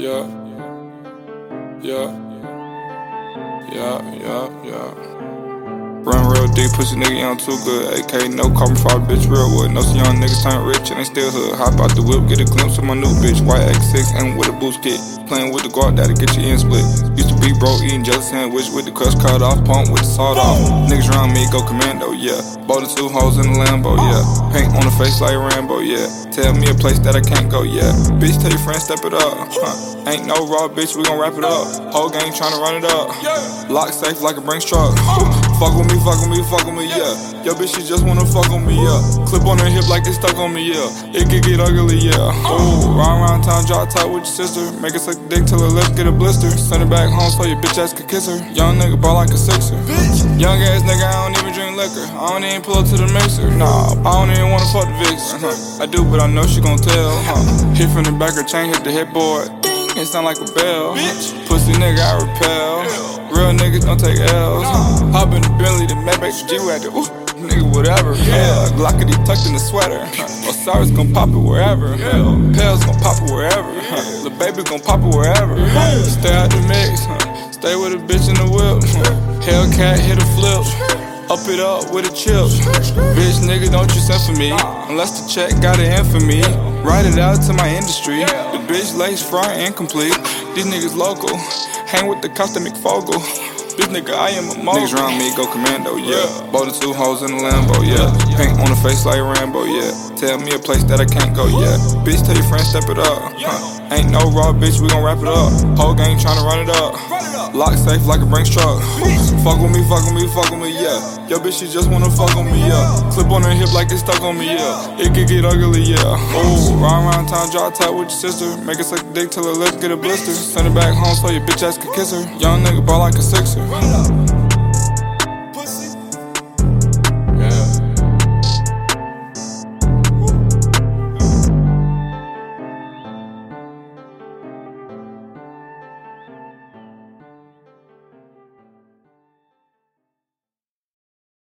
Yeah. Yeah. Yeah, yeah, yeah. Run real deep, pussy nigga young too good. AK, no carbon fiber, bitch, real wood. No, some young niggas turn rich and they still hood. Hop out the whip, get a glimpse of my new bitch. White X6 and with a boost kit. Playing with the guard that'll get your in split. Be broke, eating jelly sandwich with the crust cut off, pump with the salt off. Niggas around me go commando, yeah. Bought the two hoes in the Lambo, yeah. Paint on the face like Rambo, yeah. Tell me a place that I can't go, yeah. Bitch, tell your friends step it up. Huh. Ain't no raw bitch, we gon' wrap it up. Whole gang tryna run it up. Lock safe like a Brinks truck. Fuck with me, fuck with me, fuck with me, yeah. Yo, bitch, she just wanna fuck on me, yeah. Clip on her hip like it's stuck on me, yeah. It could get ugly, yeah. Ooh, round round town, drop top with your sister. Make her suck dick till her lips get a blister. Send her back home so your bitch ass could kiss her. Young nigga ball like a sixer. Bitch. Young ass nigga, I don't even drink liquor. I don't even pull up to the mixer. Nah, I don't even wanna fuck the vixen. Huh. I do, but I know she gon' tell. Huh. Hit from the back, her chain hit the headboard. It sound like a bell. Bitch. Pussy nigga, I repel. Real niggas don't take L's. Hop in the Bentley, the Maybach, the G-Wagon. Ooh, nigga, whatever. Yeah, Glockity tucked in the sweater. Osiris gon' pop it wherever. Pels gon' pop it wherever. The baby gon' pop it wherever. Stay out the mix. Stay with a bitch in the whip. Hellcat hit a flip. Up it up with a chip. Bitch, nigga, don't you send for me. Unless the check got it in for me. Write it out to my industry. The bitch lace front incomplete. These niggas local. Hang with the Costa McFogle. This nigga, I am a mogul. Niggas around me go commando, yeah. Bought the two hoes in the Lambo, yeah. Paint on the face like Rambo, yeah. Tell me a place that I can't go, yeah. Bitch, tell your friends step it up. Huh. Ain't no raw bitch, we gon' wrap it up. Whole gang tryna run it up. Lock safe like a Brinks truck. fuck with me, fuck with me, fuck with me, yeah. Yo, bitch, she just wanna fuck on me, yeah. Clip on her hip like it's stuck on me, yeah. It could get ugly, yeah. Ooh, round round town, drop top with your sister. Make her suck dick till her lips get a blister. Send her back home so your bitch ass can kiss her. Young nigga ball like a sixer.